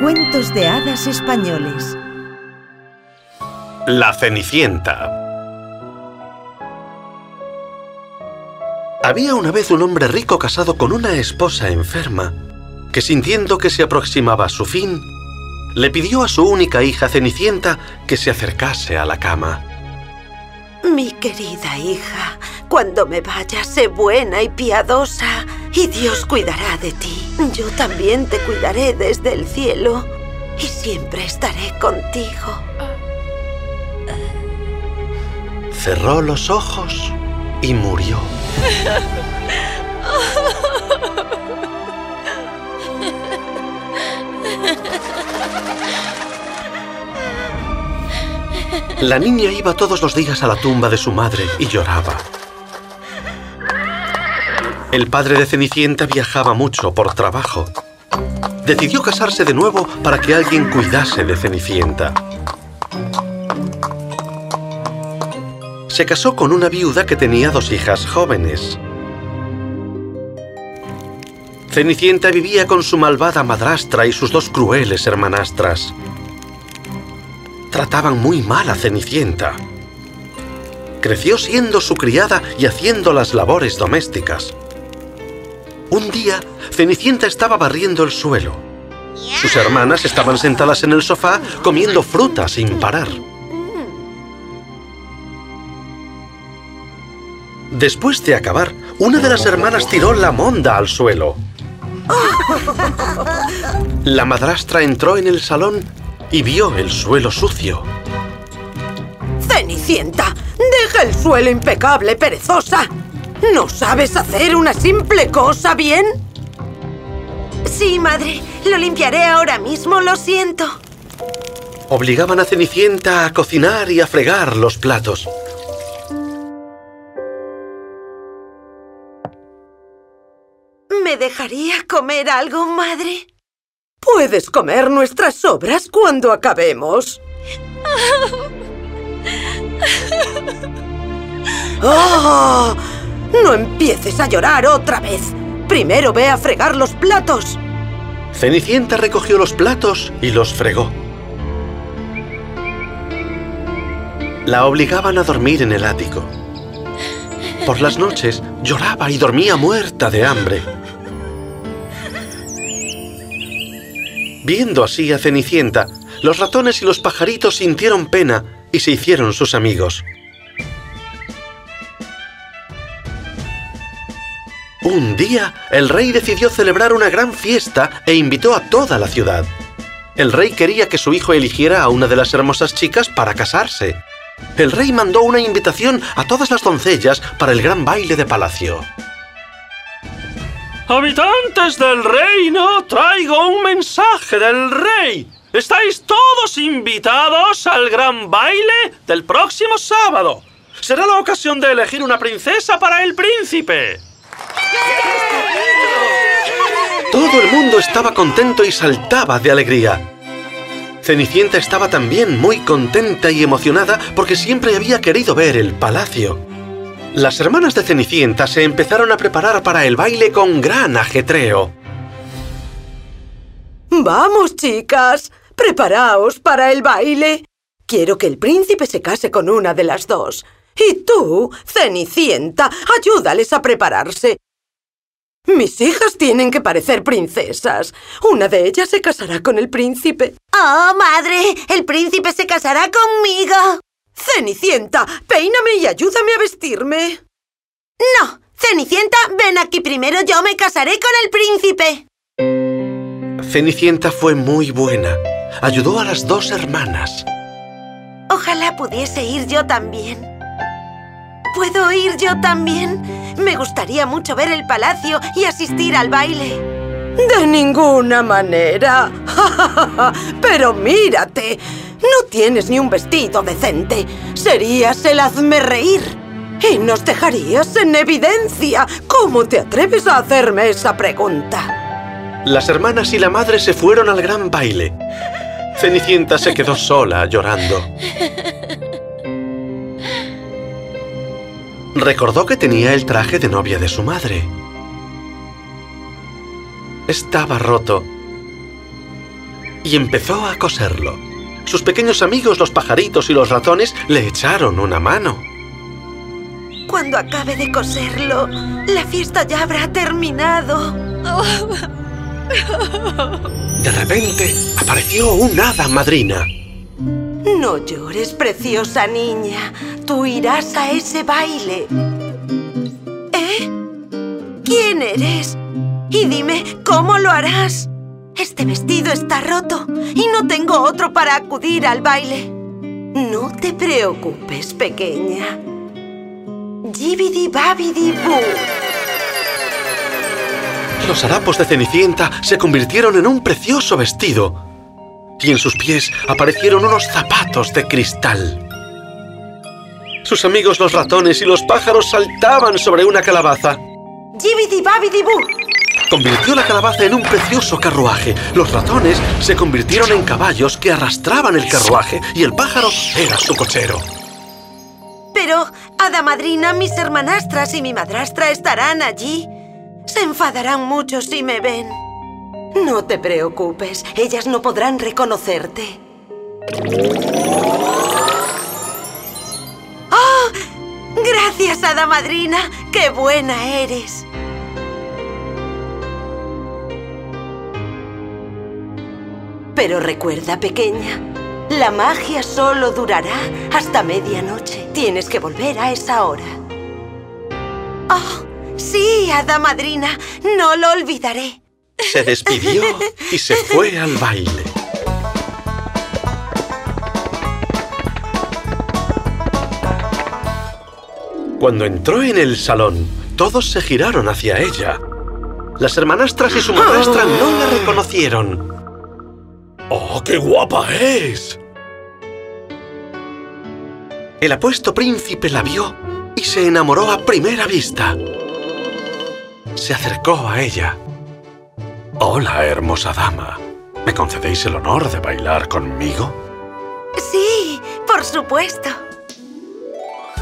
Cuentos de hadas españoles. La Cenicienta. Había una vez un hombre rico casado con una esposa enferma, que sintiendo que se aproximaba a su fin, le pidió a su única hija Cenicienta que se acercase a la cama. Mi querida hija, cuando me vaya, sé buena y piadosa, y Dios cuidará de ti. Yo también te cuidaré desde el cielo, y siempre estaré contigo. Cerró los ojos y murió. La niña iba todos los días a la tumba de su madre y lloraba. El padre de Cenicienta viajaba mucho por trabajo. Decidió casarse de nuevo para que alguien cuidase de Cenicienta. Se casó con una viuda que tenía dos hijas jóvenes. Cenicienta vivía con su malvada madrastra y sus dos crueles hermanastras trataban muy mal a Cenicienta. Creció siendo su criada y haciendo las labores domésticas. Un día, Cenicienta estaba barriendo el suelo. Sus hermanas estaban sentadas en el sofá comiendo fruta sin parar. Después de acabar, una de las hermanas tiró la monda al suelo. La madrastra entró en el salón y vio el suelo sucio. ¡Cenicienta! ¡Deja el suelo impecable, perezosa! ¿No sabes hacer una simple cosa bien? Sí, madre. Lo limpiaré ahora mismo, lo siento. Obligaban a Cenicienta a cocinar y a fregar los platos. ¿Me dejaría comer algo, madre? Puedes comer nuestras sobras cuando acabemos. ¡Oh! No empieces a llorar otra vez. Primero ve a fregar los platos. Cenicienta recogió los platos y los fregó. La obligaban a dormir en el ático. Por las noches lloraba y dormía muerta de hambre. Viendo así a Cenicienta, los ratones y los pajaritos sintieron pena y se hicieron sus amigos. Un día, el rey decidió celebrar una gran fiesta e invitó a toda la ciudad. El rey quería que su hijo eligiera a una de las hermosas chicas para casarse. El rey mandó una invitación a todas las doncellas para el gran baile de palacio. Habitantes del reino, traigo un mensaje del rey. Estáis todos invitados al gran baile del próximo sábado. Será la ocasión de elegir una princesa para el príncipe. Todo el mundo estaba contento y saltaba de alegría. Cenicienta estaba también muy contenta y emocionada porque siempre había querido ver el palacio. Las hermanas de Cenicienta se empezaron a preparar para el baile con gran ajetreo. ¡Vamos, chicas! ¡Preparaos para el baile! Quiero que el príncipe se case con una de las dos. Y tú, Cenicienta, ayúdales a prepararse. Mis hijas tienen que parecer princesas. Una de ellas se casará con el príncipe. ¡Oh, madre! ¡El príncipe se casará conmigo! Cenicienta, peíname y ayúdame a vestirme. No, Cenicienta, ven aquí primero, yo me casaré con el príncipe. Cenicienta fue muy buena. Ayudó a las dos hermanas. Ojalá pudiese ir yo también. ¿Puedo ir yo también? Me gustaría mucho ver el palacio y asistir al baile. De ninguna manera. Pero mírate, no tienes ni un vestido decente. Serías el hazme reír. Y nos dejarías en evidencia. ¿Cómo te atreves a hacerme esa pregunta? Las hermanas y la madre se fueron al gran baile. Cenicienta se quedó sola, llorando. Recordó que tenía el traje de novia de su madre. Estaba roto y empezó a coserlo. Sus pequeños amigos, los pajaritos y los ratones, le echaron una mano. Cuando acabe de coserlo, la fiesta ya habrá terminado. De repente, apareció un hada madrina. No llores, preciosa niña. Tú irás a ese baile. ¿Eh? ¿Quién eres? Y dime, ¿cómo lo harás? Este vestido está roto y no tengo otro para acudir al baile. No te preocupes, pequeña. Jibidi babidi boo. Los harapos de Cenicienta se convirtieron en un precioso vestido. Y en sus pies aparecieron unos zapatos de cristal. Sus amigos los ratones y los pájaros saltaban sobre una calabaza. Jibidi babidi. Convirtió la calabaza en un precioso carruaje. Los ratones se convirtieron en caballos que arrastraban el carruaje y el pájaro era su cochero. Pero, hada madrina, mis hermanastras y mi madrastra estarán allí. Se enfadarán mucho si me ven. No te preocupes, ellas no podrán reconocerte. ¡Oh! Gracias, hada madrina. ¡Qué buena eres! Pero recuerda, pequeña, la magia solo durará hasta medianoche. Tienes que volver a esa hora. ¡Oh! Sí, hada madrina. No lo olvidaré. Se despidió y se fue al baile. Cuando entró en el salón, todos se giraron hacia ella. Las hermanastras y su madrastra no la reconocieron. ¡Oh, qué guapa es! El apuesto príncipe la vio y se enamoró a primera vista. Se acercó a ella. Hola, hermosa dama. ¿Me concedéis el honor de bailar conmigo? Sí, por supuesto.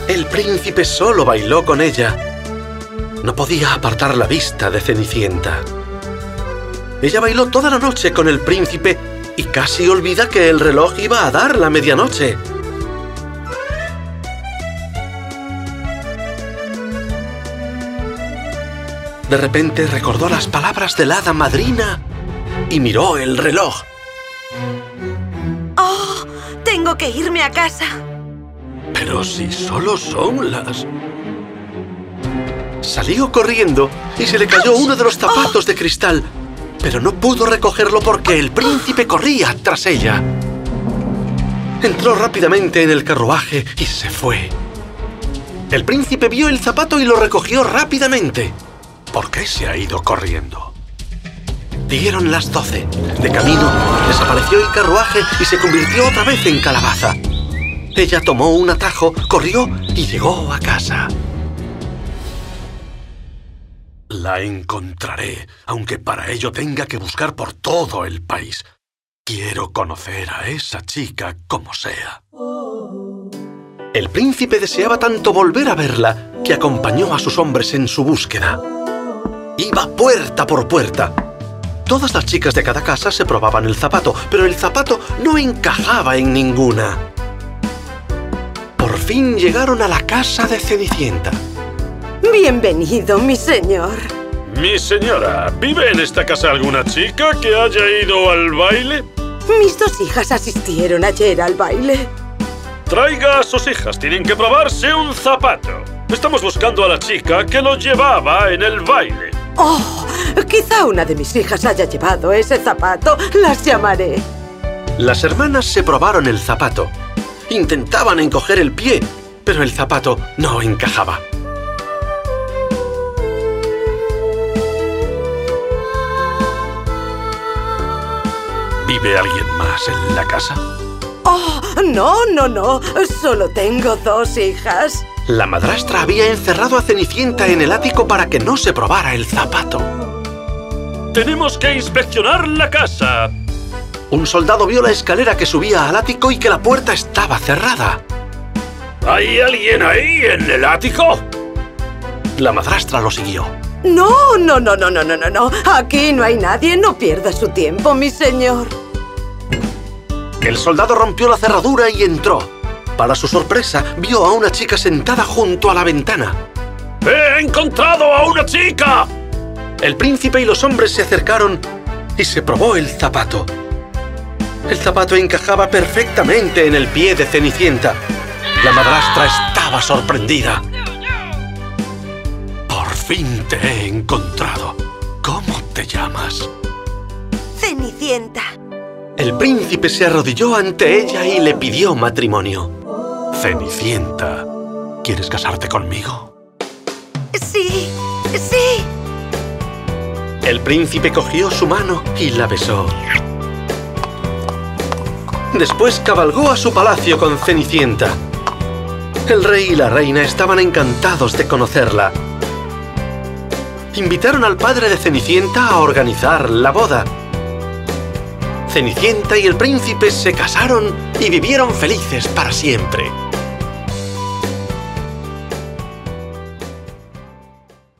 El príncipe solo bailó con ella. No podía apartar la vista de Cenicienta. Ella bailó toda la noche con el príncipe y casi olvida que el reloj iba a dar la medianoche. De repente recordó las palabras del hada madrina y miró el reloj. ¡Oh! Tengo que irme a casa. Pero si solo son las... Salió corriendo y se le cayó uno de los zapatos de cristal, pero no pudo recogerlo porque el príncipe corría tras ella. Entró rápidamente en el carruaje y se fue. El príncipe vio el zapato y lo recogió rápidamente. ¿Por qué se ha ido corriendo? Dieron las doce. De camino, desapareció el carruaje y se convirtió otra vez en calabaza. Ella tomó un atajo, corrió y llegó a casa. La encontraré, aunque para ello tenga que buscar por todo el país. Quiero conocer a esa chica como sea. El príncipe deseaba tanto volver a verla que acompañó a sus hombres en su búsqueda. Iba puerta por puerta. Todas las chicas de cada casa se probaban el zapato, pero el zapato no encajaba en ninguna. Por fin llegaron a la casa de Cenicienta. Bienvenido, mi señor. Mi señora, ¿vive en esta casa alguna chica que haya ido al baile? Mis dos hijas asistieron ayer al baile. Traiga a sus hijas, tienen que probarse un zapato. Estamos buscando a la chica que lo llevaba en el baile. Oh, quizá una de mis hijas haya llevado ese zapato. Las llamaré. Las hermanas se probaron el zapato. Intentaban encoger el pie, pero el zapato no encajaba. ¿Vive alguien más en la casa? Oh, no, no, no. Solo tengo dos hijas. La madrastra había encerrado a Cenicienta en el ático para que no se probara el zapato. Tenemos que inspeccionar la casa. Un soldado vio la escalera que subía al ático y que la puerta estaba cerrada. ¿Hay alguien ahí en el ático? La madrastra lo siguió. No, no, no, no, no, no, no, no. Aquí no hay nadie. No pierda su tiempo, mi señor. El soldado rompió la cerradura y entró. Para su sorpresa, vio a una chica sentada junto a la ventana. ¡He encontrado a una chica! El príncipe y los hombres se acercaron y se probó el zapato. El zapato encajaba perfectamente en el pie de Cenicienta. La madrastra estaba sorprendida. Por fin te he encontrado. ¿Cómo te llamas? Cenicienta. El príncipe se arrodilló ante ella y le pidió matrimonio. Cenicienta, ¿quieres casarte conmigo? Sí, sí. El príncipe cogió su mano y la besó. Después cabalgó a su palacio con Cenicienta. El rey y la reina estaban encantados de conocerla. Invitaron al padre de Cenicienta a organizar la boda. Cenicienta y el príncipe se casaron y vivieron felices para siempre.